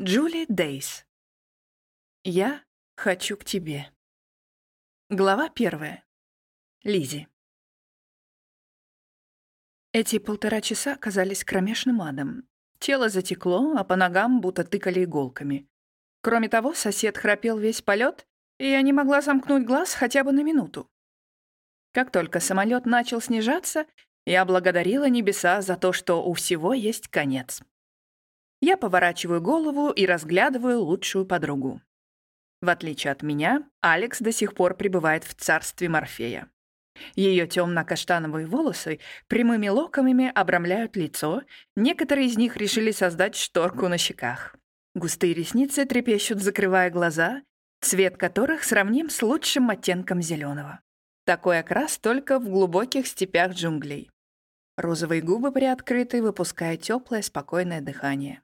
Джули Дейс. Я хочу к тебе. Глава первая. Лизи. Эти полтора часа казались кромешным адом. Тело затекло, а по ногам будто тыкали иголками. Кроме того, сосед храпел весь полет, и я не могла замкнуть глаз хотя бы на минуту. Как только самолет начал снижаться, я благодарила небеса за то, что у всего есть конец. Я поворачиваю голову и разглядываю лучшую подругу. В отличие от меня, Алекс до сих пор пребывает в царстве Морфея. Ее темно-каштановые волосы прямыми локонами обрамляют лицо, некоторые из них решили создать шторку на щеках. Густые ресницы трепещут, закрывая глаза, цвет которых сравним с лучшим оттенком зеленого. Такой окрас только в глубоких степях джунглей. Розовые губы приоткрыты, выпуская теплое, спокойное дыхание.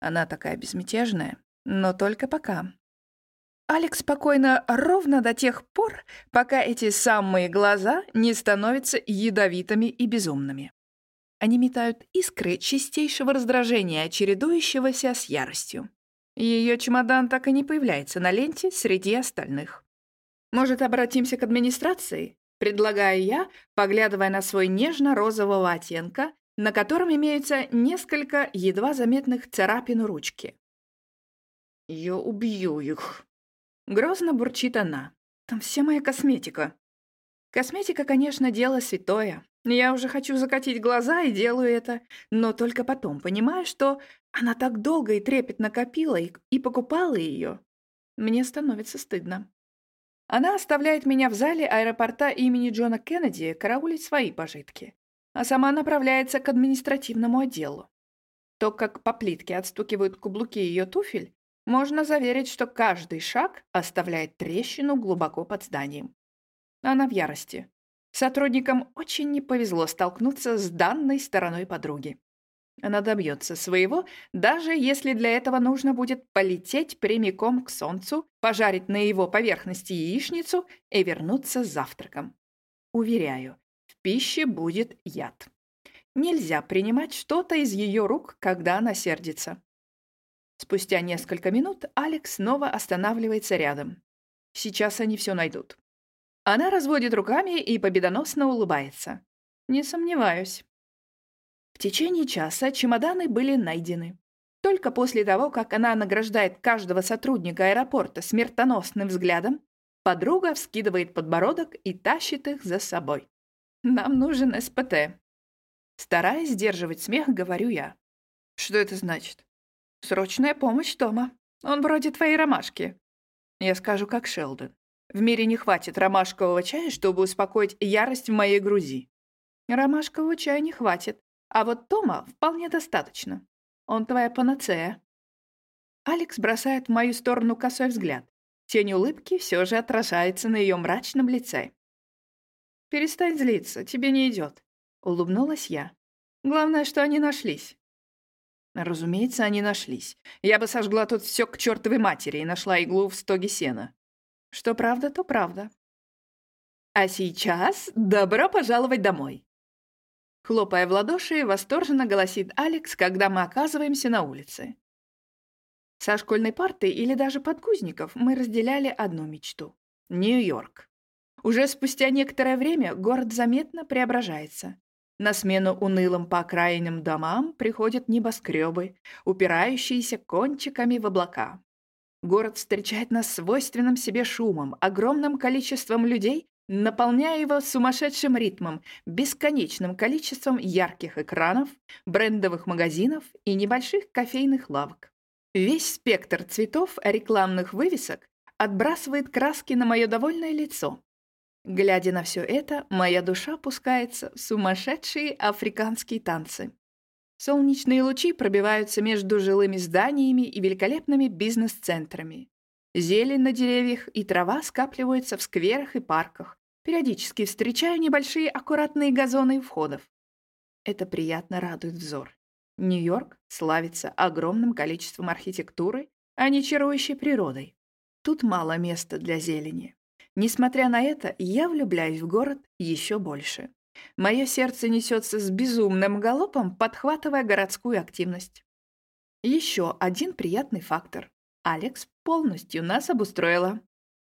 Она такая безмятежная, но только пока. Алекс спокойно ровно до тех пор, пока эти самые глаза не становятся ядовитыми и безумными. Они метают искры чистейшего раздражения, чередующегося с яростью. Ее чемодан так и не появляется на ленте среди остальных. Может, обратимся к администрации? Предлагаю я, поглядывая на свой нежно-розового оттенка, на котором имеются несколько едва заметных царапин ручки. «Я убью их», — грозно бурчит она. «Там вся моя косметика». Косметика, конечно, дело святое. Я уже хочу закатить глаза и делаю это, но только потом понимаю, что она так долго и трепетно копила и, и покупала ее. Мне становится стыдно. Она оставляет меня в зале аэропорта имени Джона Кеннеди караулить свои пожитки а сама направляется к административному отделу. То, как по плитке отстукивают каблуки ее туфель, можно заверить, что каждый шаг оставляет трещину глубоко под зданием. Она в ярости. Сотрудникам очень не повезло столкнуться с данной стороной подруги. Она добьется своего, даже если для этого нужно будет полететь прямиком к солнцу, пожарить на его поверхности яичницу и вернуться с завтраком. Уверяю, пище будет яд. Нельзя принимать что-то из ее рук, когда она сердится. Спустя несколько минут Алекс снова останавливается рядом. Сейчас они все найдут. Она разводит руками и победоносно улыбается. Не сомневаюсь. В течение часа чемоданы были найдены. Только после того, как она награждает каждого сотрудника аэропорта смертоносным взглядом, подруга вскидывает подбородок и тащит их за собой. Нам нужен СПТ. Стараясь сдерживать смех, говорю я. Что это значит? Срочная помощь Тома. Он вроде твоей ромашки. Я скажу, как Шелдон. В мире не хватит ромашкового чая, чтобы успокоить ярость в моей груди. Ромашкового чая не хватит, а вот Тома вполне достаточно. Он твоя панацея. Алекс бросает в мою сторону косой взгляд. Тень улыбки все же отражается на ее мрачном лице. «Перестань злиться, тебе не идет», — улыбнулась я. «Главное, что они нашлись». Разумеется, они нашлись. Я бы сожгла тут все к чертовой матери и нашла иглу в стоге сена. Что правда, то правда. А сейчас добро пожаловать домой. Хлопая в ладоши, восторженно голосит Алекс, когда мы оказываемся на улице. Со школьной парты или даже подгузников мы разделяли одну мечту — Нью-Йорк. Уже спустя некоторое время город заметно преображается. На смену унылым по окраинным домам приходят небоскребы, упирающиеся кончиками в облака. Город встречает нас свойственным себе шумом, огромным количеством людей, наполняя его сумасшедшим ритмом, бесконечным количеством ярких экранов, брендовых магазинов и небольших кофейных лавок. Весь спектр цветов рекламных вывесок отбрасывает краски на мое довольное лицо, Глядя на все это, моя душа пускается в сумасшедшие африканские танцы. Солнечные лучи пробиваются между жилыми зданиями и великолепными бизнес-центрами. Зелень на деревьях и трава скапливаются в скверах и парках. Периодически встречаю небольшие аккуратные газоны у входов. Это приятно радует взор. Нью-Йорк славится огромным количеством архитектуры, а не чарующей природой. Тут мало места для зелени. Несмотря на это, я влюбляюсь в город еще больше. Мое сердце несется с безумным галопом, подхватывая городскую активность. Еще один приятный фактор. Алекс полностью нас обустроила.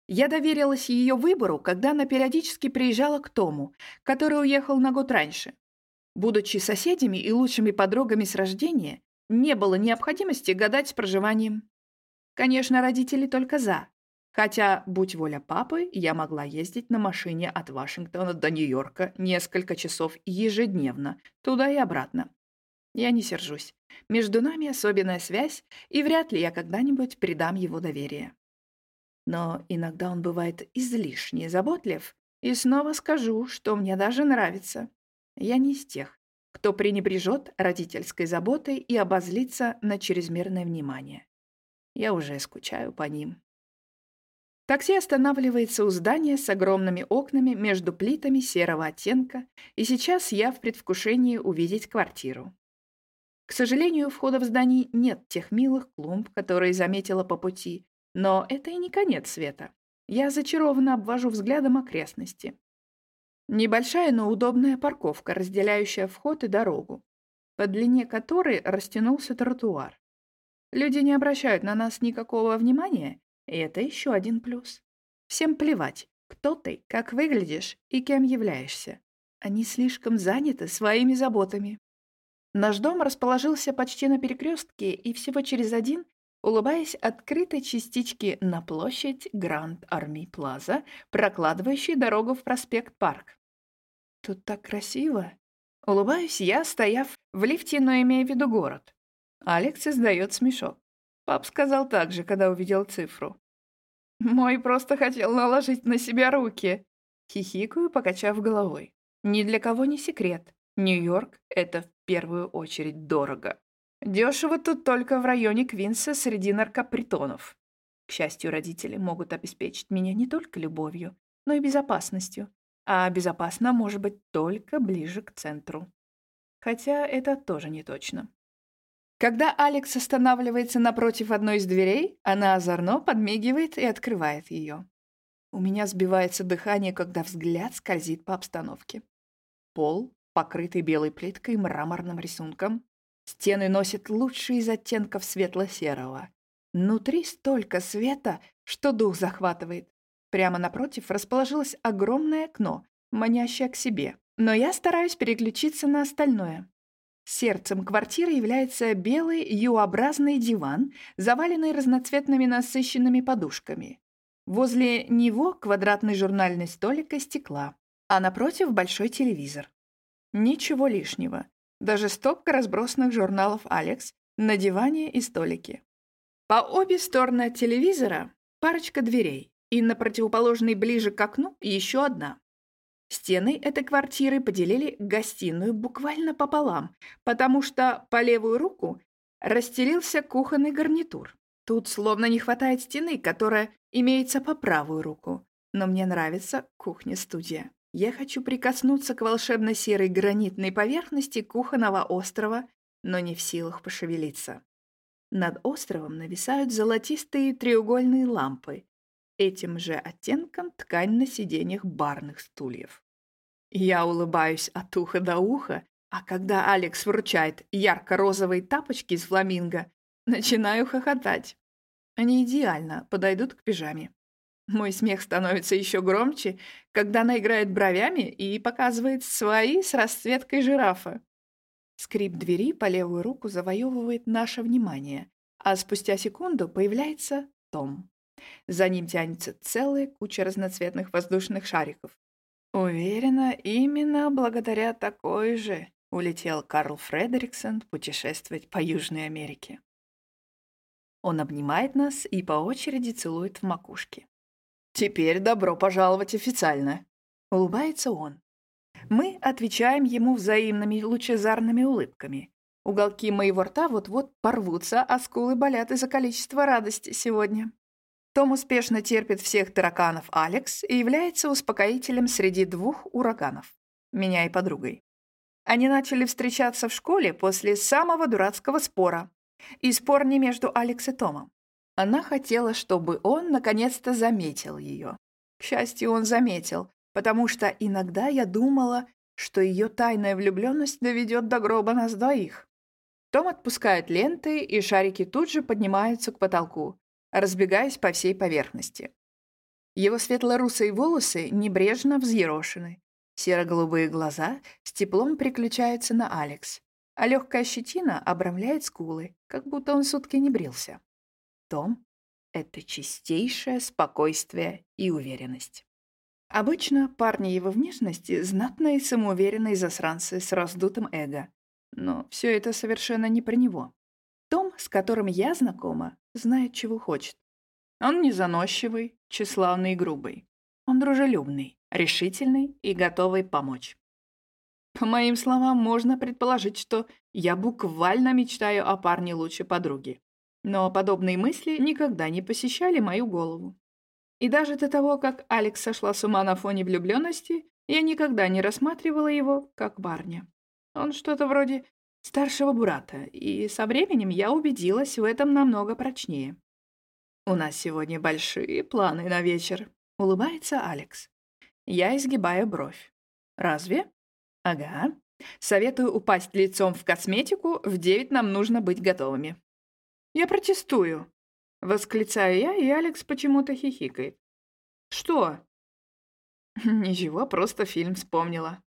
Я доверилась ее выбору, когда она периодически приезжала к Тому, который уехал на год раньше. Будучи соседями и лучшими подругами с рождения, не было необходимости гадать с проживанием. Конечно, родители только за. Хотя, будь воля папы, я могла ездить на машине от Вашингтона до Нью-Йорка несколько часов ежедневно, туда и обратно. Я не сержусь. Между нами особенная связь, и вряд ли я когда-нибудь предам его доверие. Но иногда он бывает излишне заботлив, и снова скажу, что мне даже нравится. Я не из тех, кто пренебрежет родительской заботой и обозлится на чрезмерное внимание. Я уже скучаю по ним. Такси останавливается у здания с огромными окнами между плитами серого оттенка, и сейчас я в предвкушении увидеть квартиру. К сожалению, входа в здании нет тех милых клумб, которые заметила по пути, но это и не конец света. Я зачарованно обвожу взглядом окрестности. Небольшая, но удобная парковка, разделяющая вход и дорогу, по длине которой растянулся тротуар. Люди не обращают на нас никакого внимания, и это еще один плюс. Всем плевать, кто ты, как выглядишь и кем являешься. Они слишком заняты своими заботами. Наш дом расположился почти на перекрестке и всего через один, улыбаясь открытой частичке на площадь Гранд Арми Плаза, прокладывающей дорогу в проспект Парк. Тут так красиво. Улыбаюсь я, стояв в лифте, но имея в виду город. Алекс издает смешок. Пап сказал так же, когда увидел цифру. Мой просто хотел наложить на себя руки. Хихикаю, покачав головой. Ни для кого не секрет. Нью-Йорк — это в первую очередь дорого. Дешево тут только в районе Квинса среди наркопритонов. К счастью, родители могут обеспечить меня не только любовью, но и безопасностью. А безопасно может быть только ближе к центру. Хотя это тоже не точно. Когда Алекс останавливается напротив одной из дверей, она озорно подмигивает и открывает ее. У меня сбивается дыхание, когда взгляд скользит по обстановке. Пол, покрытый белой плиткой и мраморным рисунком. Стены носят лучшие из оттенков светло-серого. Внутри столько света, что дух захватывает. Прямо напротив расположилось огромное окно, манящее к себе. Но я стараюсь переключиться на остальное. Сердцем квартиры является белый Ю-образный диван, заваленный разноцветными насыщенными подушками. Возле него квадратный журнальный столик из стекла, а напротив большой телевизор. Ничего лишнего. Даже стопка разбросанных журналов «Алекс» на диване и столике. По обе стороны от телевизора парочка дверей, и на противоположной ближе к окну еще одна. Стены этой квартиры поделили гостиную буквально пополам, потому что по левую руку расстелился кухонный гарнитур. Тут словно не хватает стены, которая имеется по правую руку. Но мне нравится кухня-студия. Я хочу прикоснуться к волшебно-серой гранитной поверхности кухонного острова, но не в силах пошевелиться. Над островом нависают золотистые треугольные лампы, этим же оттенком ткань на сиденьях барных стульев. Я улыбаюсь от уха до уха, а когда Алекс вручает ярко-розовые тапочки из фламинго, начинаю хохотать. Они идеально подойдут к пижаме. Мой смех становится еще громче, когда она играет бровями и показывает свои с расцветкой жирафа. Скрип двери по левую руку завоевывает наше внимание, а спустя секунду появляется Том. За ним тянется целая куча разноцветных воздушных шариков. Уверена, именно благодаря такой же улетел Карл Фредериксон путешествовать по Южной Америке. Он обнимает нас и по очереди целует в макушке. «Теперь добро пожаловать официально», — улыбается он. Мы отвечаем ему взаимными лучезарными улыбками. Уголки моего рта вот-вот порвутся, а скулы болят из-за количества радости сегодня. Том успешно терпит всех тараканов Алекс и является успокоителем среди двух ураганов. Меня и подругой. Они начали встречаться в школе после самого дурацкого спора. И спор не между Алекс и Томом. Она хотела, чтобы он наконец-то заметил ее. К счастью, он заметил, потому что иногда я думала, что ее тайная влюбленность доведет до гроба нас двоих. Том отпускает ленты, и шарики тут же поднимаются к потолку, разбегаясь по всей поверхности. Его светло-русые волосы небрежно взъерошены. Серо-голубые глаза с теплом приключаются на Алекс, а легкая щетина обрамляет скулы, как будто он сутки не брился. Том — это чистейшее спокойствие и уверенность. Обычно парни его внешности — знатные самоуверенные засранцы с раздутым эго. Но все это совершенно не про него. Том, с которым я знакома, знает, чего хочет. Он не заносчивый, тщеславный и грубый. Он дружелюбный, решительный и готовый помочь. По моим словам, можно предположить, что я буквально мечтаю о парне лучшей подруги. Но подобные мысли никогда не посещали мою голову. И даже до того, как Алекс сошла с ума на фоне влюбленности, я никогда не рассматривала его как парня. Он что-то вроде старшего брата, и со временем я убедилась в этом намного прочнее. «У нас сегодня большие планы на вечер», — улыбается Алекс. Я изгибаю бровь. «Разве?» «Ага. Советую упасть лицом в косметику, в девять нам нужно быть готовыми». «Я протестую», — восклицаю я, и Алекс почему-то хихикает. «Что?» «Ничего, просто фильм вспомнила.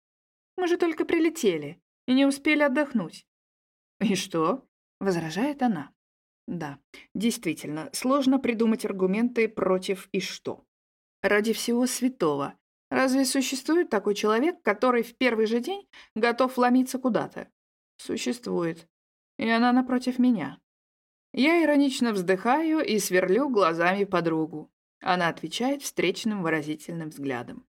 Мы же только прилетели и не успели отдохнуть». «И что?» — возражает она. Да, действительно, сложно придумать аргументы против и что. Ради всего святого. Разве существует такой человек, который в первый же день готов ломиться куда-то? Существует. И она напротив меня. Я иронично вздыхаю и сверлю глазами подругу. Она отвечает встречным выразительным взглядом.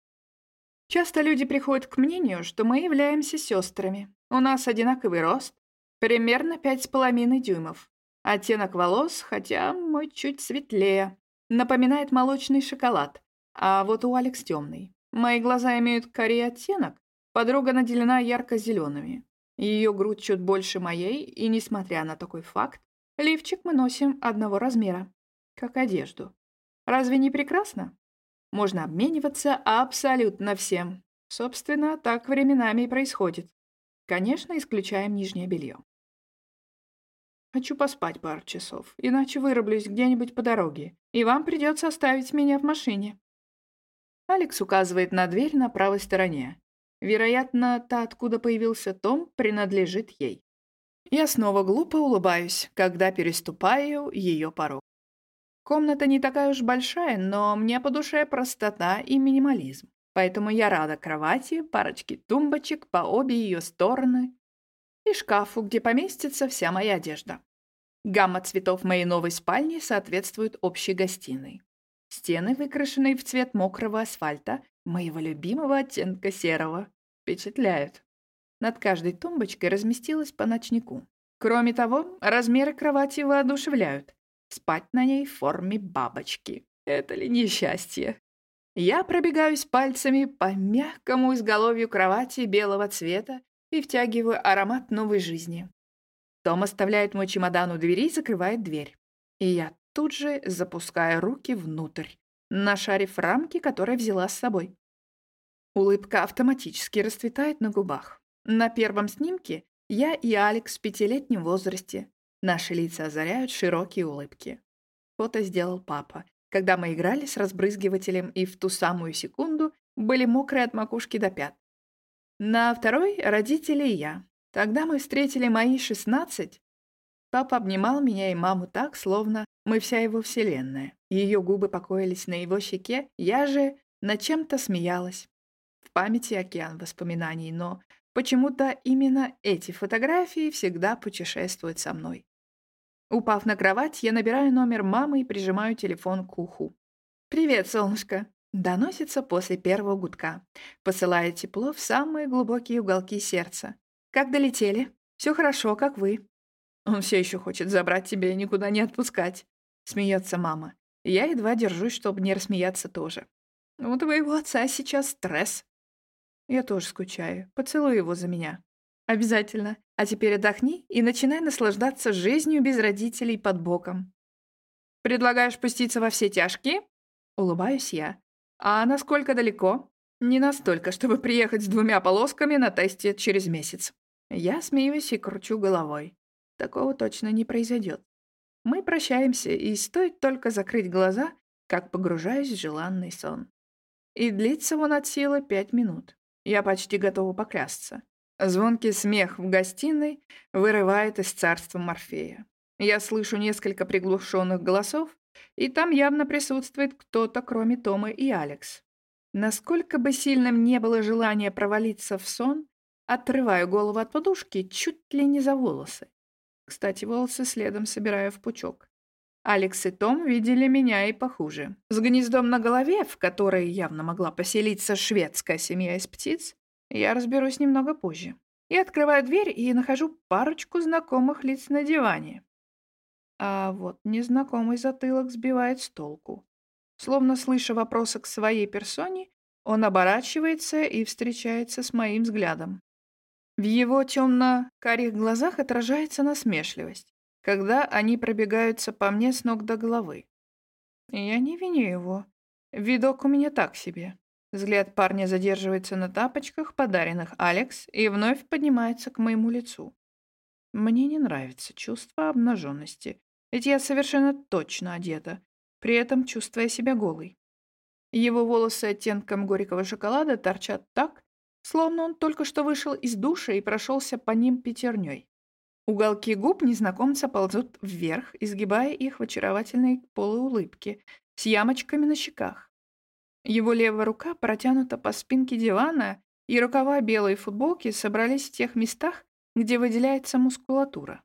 Часто люди приходят к мнению, что мы являемся сестрами. У нас одинаковый рост, примерно пять с половиной дюймов. Оттенок волос, хотя мой чуть светлее, напоминает молочный шоколад, а вот у Алекс темный. Мои глаза имеют корей оттенок, подруга наделена ярко-зелеными. Ее грудь чуть больше моей, и, несмотря на такой факт, лифчик мы носим одного размера, как одежду. Разве не прекрасно? Можно обмениваться абсолютно всем. Собственно, так временами и происходит. Конечно, исключаем нижнее белье. Хочу поспать пару часов, иначе вырублюсь где-нибудь по дороге, и вам придется оставить меня в машине». Алекс указывает на дверь на правой стороне. Вероятно, та, откуда появился Том, принадлежит ей. Я снова глупо улыбаюсь, когда переступаю ее порог. Комната не такая уж большая, но мне по душе простота и минимализм. Поэтому я рада кровати, парочке тумбочек по обе ее стороны и шкафу, где поместится вся моя одежда. Гамма цветов моей новой спальни соответствует общей гостиной. Стены, выкрашенные в цвет мокрого асфальта, моего любимого оттенка серого, впечатляют. Над каждой тумбочкой разместилась по ночнику. Кроме того, размеры кровати воодушевляют. Спать на ней в форме бабочки. Это ли несчастье? Я пробегаюсь пальцами по мягкому изголовью кровати белого цвета и втягиваю аромат новой жизни. Том оставляет мой чемодан у двери и закрывает дверь. И я тут же запускаю руки внутрь, нашарив рамки, которые взяла с собой. Улыбка автоматически расцветает на губах. На первом снимке я и Алекс в пятилетнем возрасте. Наши лица озаряют широкие улыбки. Фото сделал папа, когда мы играли с разбрызгивателем и в ту самую секунду были мокрые от макушки до пят. На второй — родители и я. Тогда мы встретили мои шестнадцать. Папа обнимал меня и маму так, словно мы вся его вселенная. Ее губы покоились на его щеке, я же над чем-то смеялась. В памяти океан воспоминаний, но почему-то именно эти фотографии всегда путешествуют со мной. Упав на кровать, я набираю номер мамы и прижимаю телефон к уху. «Привет, солнышко!» Доносится после первого гудка, посылая тепло в самые глубокие уголки сердца. «Как долетели? Все хорошо, как вы?» «Он все еще хочет забрать тебя и никуда не отпускать», — смеется мама. Я едва держусь, чтобы не рассмеяться тоже. «У твоего отца сейчас стресс». Я тоже скучаю. Поцелуй его за меня. Обязательно. А теперь отдохни и начинай наслаждаться жизнью без родителей под боком. Предлагаешь пуститься во все тяжкие? Улыбаюсь я. А насколько далеко? Не настолько, чтобы приехать с двумя полосками на тесте через месяц. Я смеюсь и кручу головой. такого точно не произойдет. Мы прощаемся, и стоит только закрыть глаза, как погружаюсь в желанный сон. И длится он от силы пять минут. Я почти готова поклясться. Звонкий смех в гостиной вырывает из царства Морфея. Я слышу несколько приглушенных голосов, и там явно присутствует кто-то, кроме Тома и Алекс. Насколько бы сильным не было желание провалиться в сон, отрываю голову от подушки чуть ли не за волосы. Кстати, волосы следом собираю в пучок. Алекс и Том видели меня и похуже. С гнездом на голове, в которой явно могла поселиться шведская семья из птиц, я разберусь немного позже. Я открываю дверь и нахожу парочку знакомых лиц на диване. А вот незнакомый затылок сбивает с толку. Словно слыша вопросы к своей персоне, он оборачивается и встречается с моим взглядом. В его темно-карих глазах отражается насмешливость, когда они пробегаются по мне с ног до головы. Я не виню его. Видок у меня так себе. Взгляд парня задерживается на тапочках, подаренных Алекс, и вновь поднимается к моему лицу. Мне не нравится чувство обнаженности, ведь я совершенно точно одета, при этом чувствуя себя голой. Его волосы оттенком горького шоколада торчат так, словно он только что вышел из душа и прошелся по ним пятерней. Уголки губ незнакомца ползут вверх, изгибая их в очаровательной полуулыбке, с ямочками на щеках. Его левая рука протянута по спинке дивана, и рукава белой футболки собрались в тех местах, где выделяется мускулатура.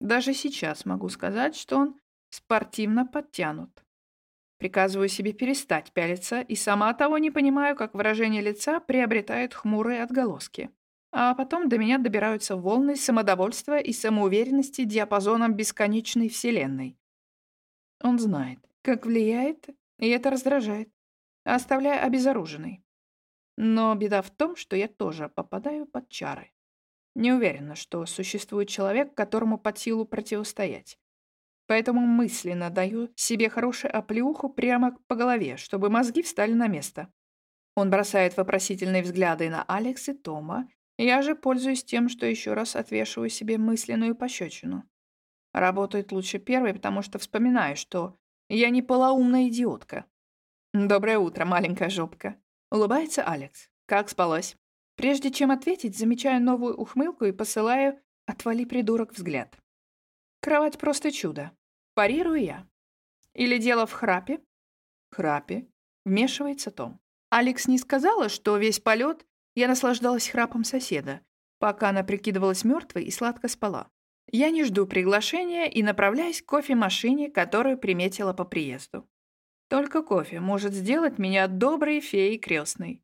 Даже сейчас могу сказать, что он спортивно подтянут. Приказываю себе перестать пялиться, и сама того не понимаю, как выражение лица приобретает хмурые отголоски. А потом до меня добираются волны самодовольства и самоуверенности диапазоном бесконечной вселенной. Он знает, как влияет, и это раздражает, оставляя обезоруженной. Но беда в том, что я тоже попадаю под чары. Не уверена, что существует человек, которому под силу противостоять. Поэтому мысленно даю себе хорошую оплеуху прямо по голове, чтобы мозги встали на место. Он бросает вопросительные взгляды на Алекс и Тома. Я же пользуюсь тем, что еще раз отвешиваю себе мысленную пощечину. Работает лучше первой, потому что вспоминаю, что я не полоумная идиотка. «Доброе утро, маленькая жопка», — улыбается Алекс. «Как спалось?» Прежде чем ответить, замечаю новую ухмылку и посылаю «отвали, придурок» взгляд. Кровать просто чудо. Парирую я. Или дело в храпе? Храпе. Вмешивается Том. Алекс не сказала, что весь полет я наслаждалась храпом соседа, пока она прикидывалась мертвой и сладко спала. Я не жду приглашения и направляюсь к кофемашине, которую приметила по приезду. Только кофе может сделать меня доброй феей крестной.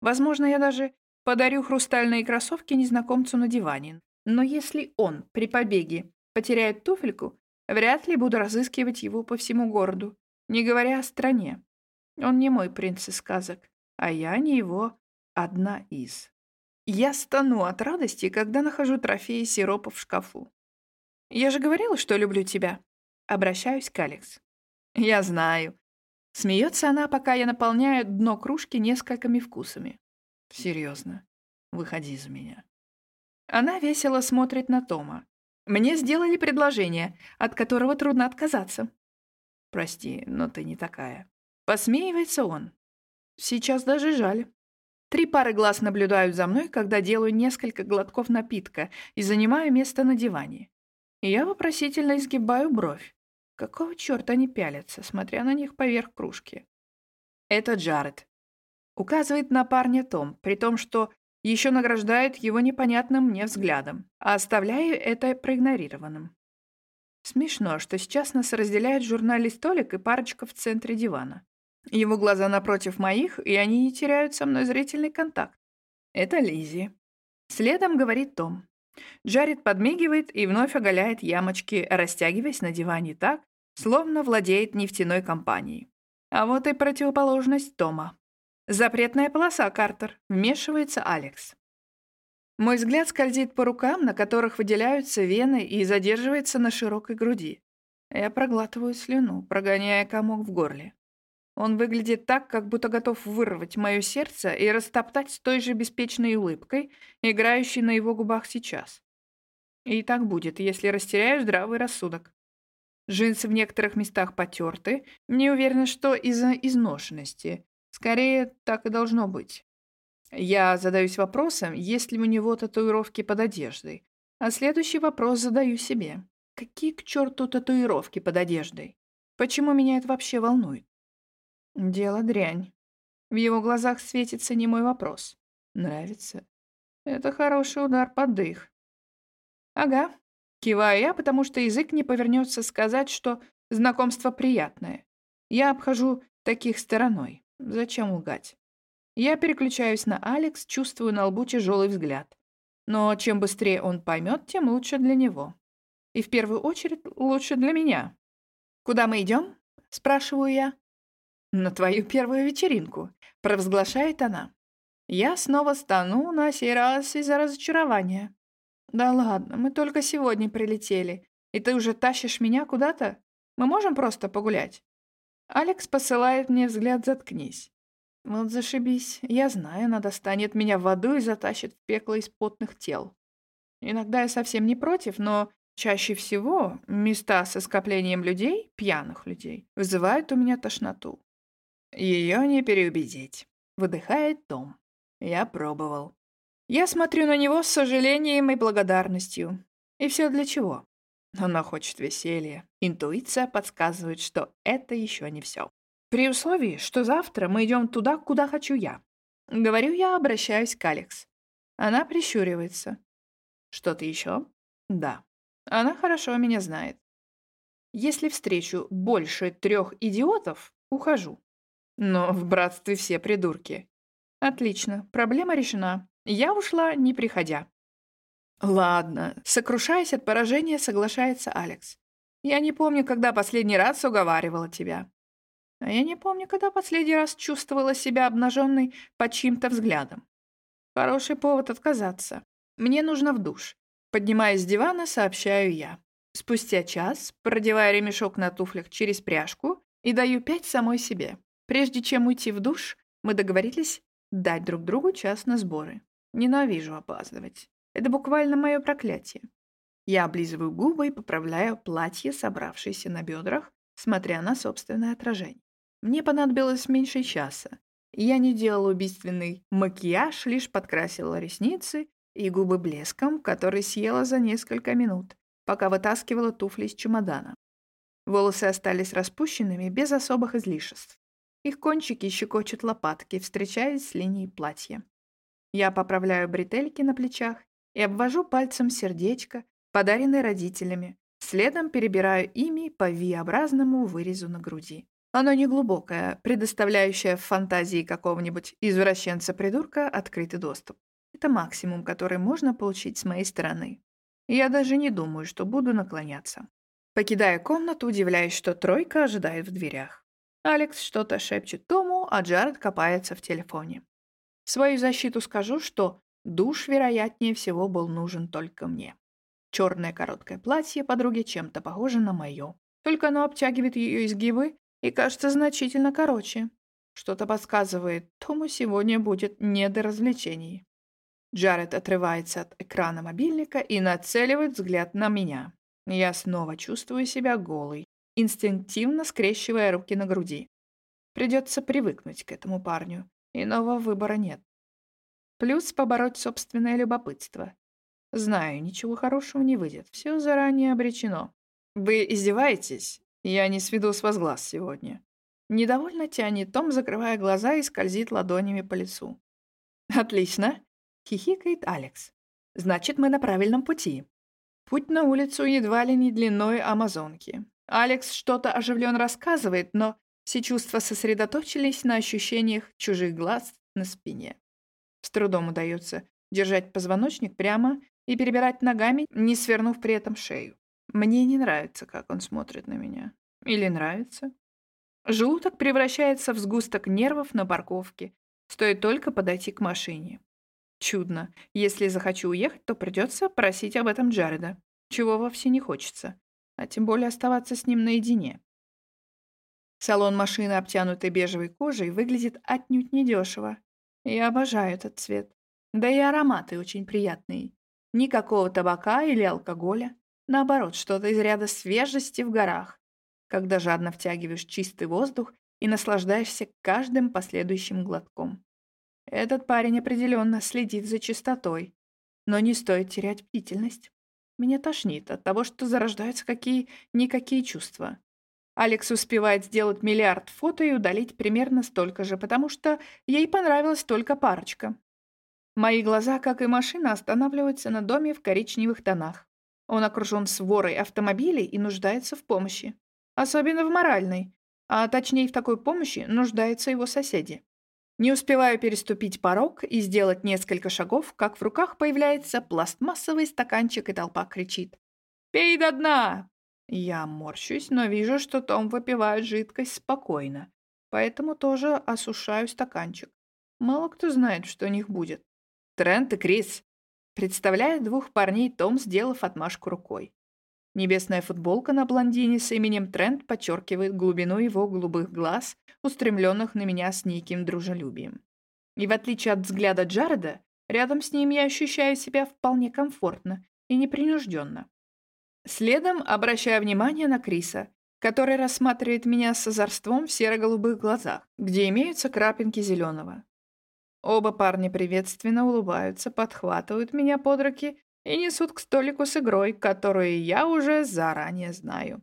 Возможно, я даже Подарю хрустальные кроссовки незнакомцу на диване. Но если он при побеге потеряет туфельку, вряд ли буду разыскивать его по всему городу, не говоря о стране. Он не мой принц из сказок, а я не его одна из. Я стану от радости, когда нахожу трофеи сиропа в шкафу. Я же говорила, что люблю тебя. Обращаюсь к Алекс. Я знаю. Смеется она, пока я наполняю дно кружки несколькими вкусами. Серьезно, выходи за меня. Она весело смотрит на Тома. Мне сделали предложение, от которого трудно отказаться. Прости, но ты не такая. Посмеивается он. Сейчас даже жаль. Три пары глаз наблюдают за мной, когда делаю несколько глотков напитка и занимаю место на диване. Я вопросительно изгибаю бровь. Какого черта они пялятся, смотря на них поверх кружки? Это Джаред. Указывает на парня Том, при том, что еще награждает его непонятным мне взглядом, а оставляю это проигнорированным. Смешно, что сейчас нас разделяет журнальный столик и парочка в центре дивана. Его глаза напротив моих, и они не теряют со мной зрительный контакт. Это Лизи. Следом говорит Том. Джаред подмигивает и вновь оголяет ямочки, растягиваясь на диване так, словно владеет нефтяной компанией. А вот и противоположность Тома. «Запретная полоса, Картер», — вмешивается Алекс. Мой взгляд скользит по рукам, на которых выделяются вены, и задерживается на широкой груди. Я проглатываю слюну, прогоняя комок в горле. Он выглядит так, как будто готов вырвать мое сердце и растоптать с той же беспечной улыбкой, играющей на его губах сейчас. И так будет, если растеряю здравый рассудок. Джинсы в некоторых местах потерты. Не уверена, что из-за изношенности. Скорее, так и должно быть. Я задаюсь вопросом, есть ли у него татуировки под одеждой. А следующий вопрос задаю себе. Какие к черту татуировки под одеждой? Почему меня это вообще волнует? Дело дрянь. В его глазах светится не мой вопрос. Нравится? Это хороший удар под дых. Ага. Киваю я, потому что язык не повернется сказать, что знакомство приятное. Я обхожу таких стороной. Зачем лгать? Я переключаюсь на Алекс, чувствую на лбу тяжелый взгляд. Но чем быстрее он поймет, тем лучше для него. И в первую очередь лучше для меня. «Куда мы идем?» — спрашиваю я. «На твою первую вечеринку», — провозглашает она. Я снова стану на сей раз из-за разочарования. «Да ладно, мы только сегодня прилетели, и ты уже тащишь меня куда-то? Мы можем просто погулять?» Алекс посылает мне взгляд «заткнись». Вот зашибись. Я знаю, она достанет меня в воду и затащит в пекло из потных тел. Иногда я совсем не против, но чаще всего места со скоплением людей, пьяных людей, вызывают у меня тошноту. Ее не переубедить. Выдыхает Том. Я пробовал. Я смотрю на него с сожалением и благодарностью. И все для чего? Она хочет веселья. Интуиция подсказывает, что это еще не все. При условии, что завтра мы идем туда, куда хочу я. Говорю я, обращаюсь к Алекс. Она прищуривается. Что-то еще? Да. Она хорошо меня знает. Если встречу больше трех идиотов, ухожу. Но в братстве все придурки. Отлично, проблема решена. Я ушла, не приходя. Ладно, сокрушаясь от поражения, соглашается Алекс. Я не помню, когда последний раз уговаривала тебя. А я не помню, когда последний раз чувствовала себя обнаженной под чьим-то взглядом. Хороший повод отказаться. Мне нужно в душ. Поднимаясь с дивана, сообщаю я. Спустя час, продевая ремешок на туфлях через пряжку, и даю пять самой себе. Прежде чем уйти в душ, мы договорились дать друг другу час на сборы. Ненавижу опаздывать. Это буквально мое проклятие. Я облизываю губы и поправляю платье, собравшееся на бедрах, смотря на собственное отражение. Мне понадобилось меньше часа. Я не делала убийственный макияж, лишь подкрасила ресницы и губы блеском, который съела за несколько минут, пока вытаскивала туфли из чемодана. Волосы остались распущенными, без особых излишеств. Их кончики щекочут лопатки, встречаясь с линией платья. Я поправляю бретельки на плечах и обвожу пальцем сердечко, подаренное родителями, следом перебираю ими по V-образному вырезу на груди. Оно неглубокое, предоставляющее в фантазии какого-нибудь извращенца-придурка открытый доступ. Это максимум, который можно получить с моей стороны. Я даже не думаю, что буду наклоняться. Покидая комнату, удивляюсь, что тройка ожидает в дверях. Алекс что-то шепчет Тому, а Джаред копается в телефоне. В свою защиту скажу, что душ, вероятнее всего, был нужен только мне. Черное короткое платье подруги чем-то похоже на мое. Только оно обтягивает ее изгибы и кажется значительно короче. Что-то подсказывает, Тому сегодня будет не до развлечений. Джаред отрывается от экрана мобильника и нацеливает взгляд на меня. Я снова чувствую себя голой инстинктивно скрещивая руки на груди. Придется привыкнуть к этому парню, иного выбора нет. Плюс побороть собственное любопытство. Знаю, ничего хорошего не выйдет, все заранее обречено. Вы издеваетесь? Я не сведу с вас глаз сегодня. Недовольно тянет Том, закрывая глаза и скользит ладонями по лицу. «Отлично!» — хихикает Алекс. «Значит, мы на правильном пути. Путь на улицу едва ли не длиной Амазонки. Алекс что-то оживленно рассказывает, но все чувства сосредоточились на ощущениях чужих глаз на спине. С трудом удается держать позвоночник прямо и перебирать ногами, не свернув при этом шею. Мне не нравится, как он смотрит на меня. Или нравится? Желудок превращается в сгусток нервов на парковке. Стоит только подойти к машине. Чудно. Если захочу уехать, то придется просить об этом Джареда. Чего вовсе не хочется а тем более оставаться с ним наедине. Салон машины, обтянутый бежевой кожей, выглядит отнюдь недешево. Я обожаю этот цвет. Да и ароматы очень приятные. Никакого табака или алкоголя. Наоборот, что-то из ряда свежести в горах, когда жадно втягиваешь чистый воздух и наслаждаешься каждым последующим глотком. Этот парень определенно следит за чистотой, но не стоит терять бдительность. Меня тошнит от того, что зарождаются какие-никакие чувства. Алекс успевает сделать миллиард фото и удалить примерно столько же, потому что ей понравилась только парочка. Мои глаза, как и машина, останавливаются на доме в коричневых тонах. Он окружен сворой автомобилей и нуждается в помощи. Особенно в моральной. А точнее, в такой помощи нуждаются его соседи. Не успеваю переступить порог и сделать несколько шагов, как в руках появляется пластмассовый стаканчик, и толпа кричит. «Пей до дна!» Я морщусь, но вижу, что Том выпивает жидкость спокойно, поэтому тоже осушаю стаканчик. Мало кто знает, что у них будет. Трент и Крис. Представляет двух парней Том, сделав отмашку рукой. Небесная футболка на блондине с именем Трент подчеркивает глубину его голубых глаз, устремленных на меня с неким дружелюбием. И в отличие от взгляда Джареда, рядом с ним я ощущаю себя вполне комфортно и непринужденно. Следом обращаю внимание на Криса, который рассматривает меня с озорством в серо-голубых глазах, где имеются крапинки зеленого. Оба парня приветственно улыбаются, подхватывают меня под руки и несут к столику с игрой, которую я уже заранее знаю.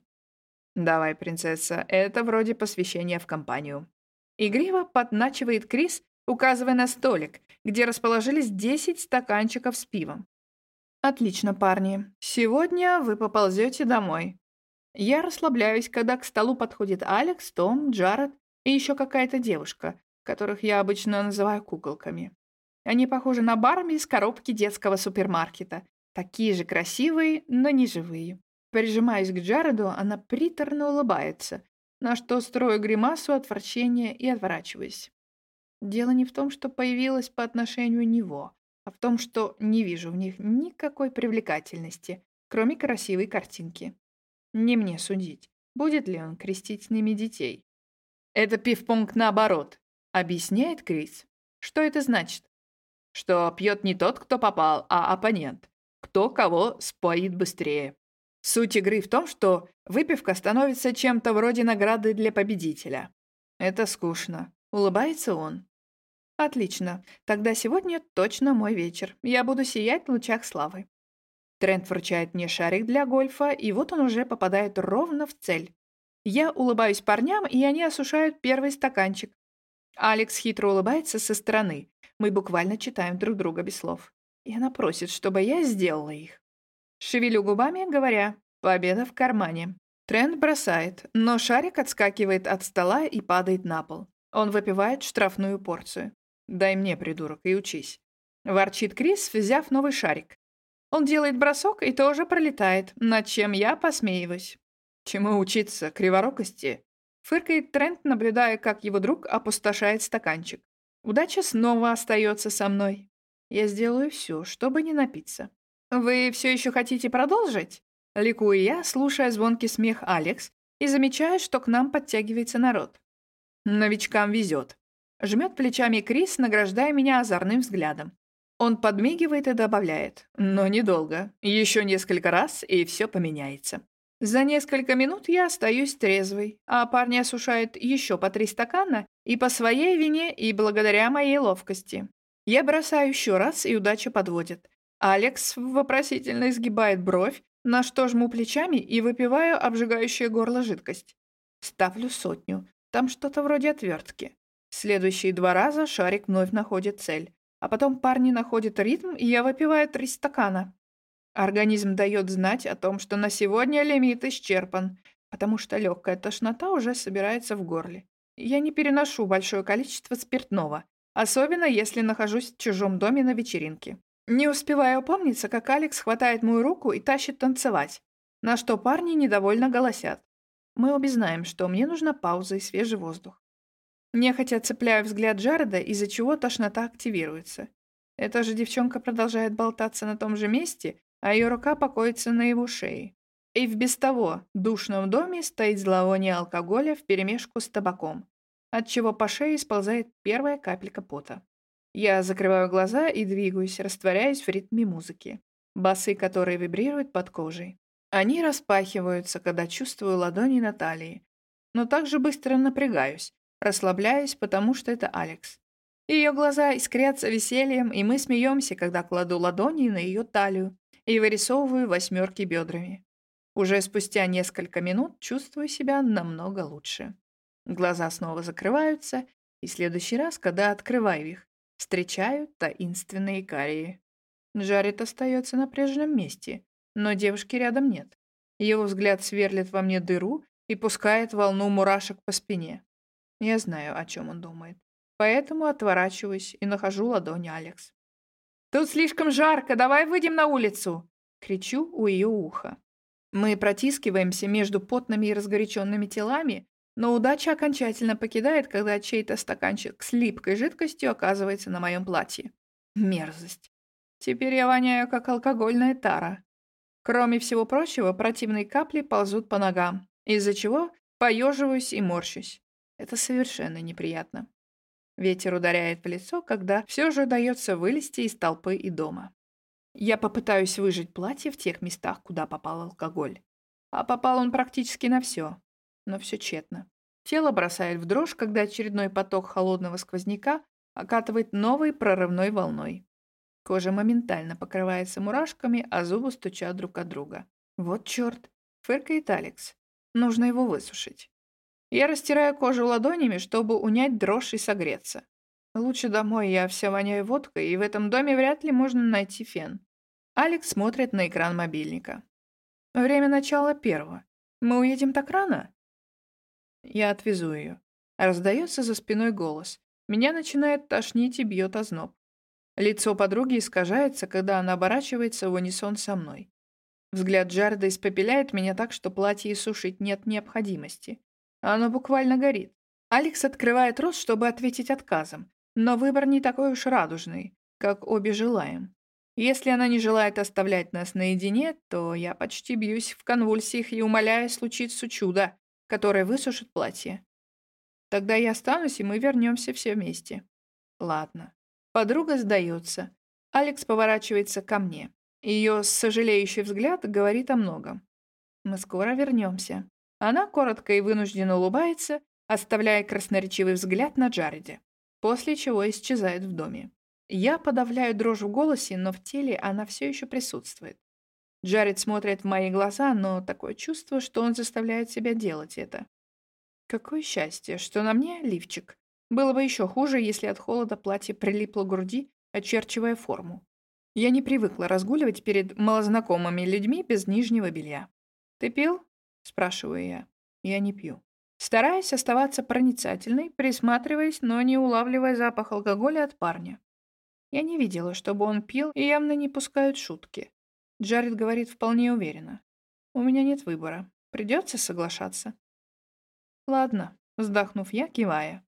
«Давай, принцесса, это вроде посвящения в компанию». Игриво подначивает Крис, указывая на столик, где расположились 10 стаканчиков с пивом. «Отлично, парни. Сегодня вы поползете домой». Я расслабляюсь, когда к столу подходит Алекс, Том, Джаред и еще какая-то девушка, которых я обычно называю куколками. Они похожи на Барби из коробки детского супермаркета, Такие же красивые, но не живые. Прижимаясь к Джареду, она приторно улыбается, на что строю гримасу отвращения и отворачиваюсь. Дело не в том, что появилась по отношению него, а в том, что не вижу в них никакой привлекательности, кроме красивой картинки. Не мне судить, будет ли он крестить ними детей. Это пивпонг наоборот, объясняет Крис. Что это значит? Что пьет не тот, кто попал, а оппонент кто кого споит быстрее. Суть игры в том, что выпивка становится чем-то вроде награды для победителя. Это скучно. Улыбается он. Отлично. Тогда сегодня точно мой вечер. Я буду сиять в лучах славы. Трент вручает мне шарик для гольфа, и вот он уже попадает ровно в цель. Я улыбаюсь парням, и они осушают первый стаканчик. Алекс хитро улыбается со стороны. Мы буквально читаем друг друга без слов и она просит, чтобы я сделала их. Шевелю губами, говоря «победа в кармане». Тренд бросает, но шарик отскакивает от стола и падает на пол. Он выпивает штрафную порцию. «Дай мне, придурок, и учись». Ворчит Крис, взяв новый шарик. Он делает бросок и тоже пролетает, над чем я посмеиваюсь. Чему учиться, криворукости? Фыркает Трент, наблюдая, как его друг опустошает стаканчик. Удача снова остается со мной. Я сделаю все, чтобы не напиться. Вы все еще хотите продолжить? Ликую я, слушая звонкий смех Алекс, и замечаю, что к нам подтягивается народ. Новичкам везет. Жмет плечами Крис, награждая меня озорным взглядом. Он подмигивает и добавляет. Но недолго. Еще несколько раз, и все поменяется. За несколько минут я остаюсь трезвой, а парни осушают еще по три стакана и по своей вине, и благодаря моей ловкости. Я бросаю еще раз, и удача подводит. Алекс вопросительно изгибает бровь, на что жму плечами и выпиваю обжигающее горло жидкость. Ставлю сотню. Там что-то вроде отвертки. Следующие два раза шарик вновь находит цель. А потом парни находят ритм, и я выпиваю три стакана. Организм дает знать о том, что на сегодня лимит исчерпан, потому что легкая тошнота уже собирается в горле. Я не переношу большое количество спиртного, Особенно, если нахожусь в чужом доме на вечеринке. Не успеваю опомниться, как Алекс хватает мою руку и тащит танцевать, на что парни недовольно голосят. Мы обе знаем, что мне нужна пауза и свежий воздух. Нехотя цепляю взгляд Джареда, из-за чего тошнота активируется. Эта же девчонка продолжает болтаться на том же месте, а ее рука покоится на его шее. И в без того душном доме стоит зловоние алкоголя вперемешку с табаком отчего по шее сползает первая капелька пота. Я закрываю глаза и двигаюсь, растворяясь в ритме музыки. басы которые вибрируют под кожей. Они распахиваются, когда чувствую ладони на талии, но также быстро напрягаюсь, расслабляюсь, потому что это Алекс. Ее глаза искрятся весельем, и мы смеемся, когда кладу ладони на ее талию и вырисовываю восьмерки бедрами. Уже спустя несколько минут чувствую себя намного лучше. Глаза снова закрываются, и в следующий раз, когда открываю их, встречаю таинственные карии. Джаред остается на прежнем месте, но девушки рядом нет. Его взгляд сверлит во мне дыру и пускает волну мурашек по спине. Я знаю, о чем он думает. Поэтому отворачиваюсь и нахожу ладонь Алекс. «Тут слишком жарко, давай выйдем на улицу!» Кричу у ее уха. Мы протискиваемся между потными и разгоряченными телами, но удача окончательно покидает, когда чей-то стаканчик с липкой жидкостью оказывается на моем платье. Мерзость. Теперь я воняю, как алкогольная тара. Кроме всего прочего, противные капли ползут по ногам, из-за чего поеживаюсь и морщусь. Это совершенно неприятно. Ветер ударяет в лицо, когда все же удается вылезти из толпы и дома. Я попытаюсь выжать платье в тех местах, куда попал алкоголь. А попал он практически на все. Но все тщетно. Тело бросает в дрожь, когда очередной поток холодного сквозняка окатывает новой прорывной волной. Кожа моментально покрывается мурашками, а зубы стучат друг от друга. Вот черт, фыркает Алекс. Нужно его высушить. Я растираю кожу ладонями, чтобы унять дрожь и согреться. Лучше домой, я вся воняю водкой, и в этом доме вряд ли можно найти фен. Алекс смотрит на экран мобильника. Время начала первого. Мы уедем так рано? Я отвезу ее. Раздается за спиной голос. Меня начинает тошнить и бьет озноб. Лицо подруги искажается, когда она оборачивается в унисон со мной. Взгляд Джарда испепеляет меня так, что платье сушить нет необходимости. Оно буквально горит. Алекс открывает рот, чтобы ответить отказом, но выбор не такой уж радужный, как обе желаем. Если она не желает оставлять нас наедине, то я почти бьюсь в конвульсиях и умоляю случиться чудо, которое высушит платье. Тогда я останусь, и мы вернемся все вместе. Ладно. Подруга сдается. Алекс поворачивается ко мне. Ее сожалеющий взгляд говорит о многом. Мы скоро вернемся. Она коротко и вынужденно улыбается, оставляя красноречивый взгляд на Джареде, после чего исчезает в доме. Я подавляю дрожь в голосе, но в теле она все еще присутствует. Джаред смотрит в мои глаза, но такое чувство, что он заставляет себя делать это. Какое счастье, что на мне лифчик. Было бы еще хуже, если от холода платье прилипло к груди, очерчивая форму. Я не привыкла разгуливать перед малознакомыми людьми без нижнего белья. «Ты пил?» Спрашиваю я. Я не пью. Стараюсь оставаться проницательной, присматриваясь, но не улавливая запах алкоголя от парня. Я не видела, чтобы он пил, и явно не пускают шутки. Джаред говорит вполне уверенно. У меня нет выбора. Придется соглашаться. Ладно, вздохнув я, кивая.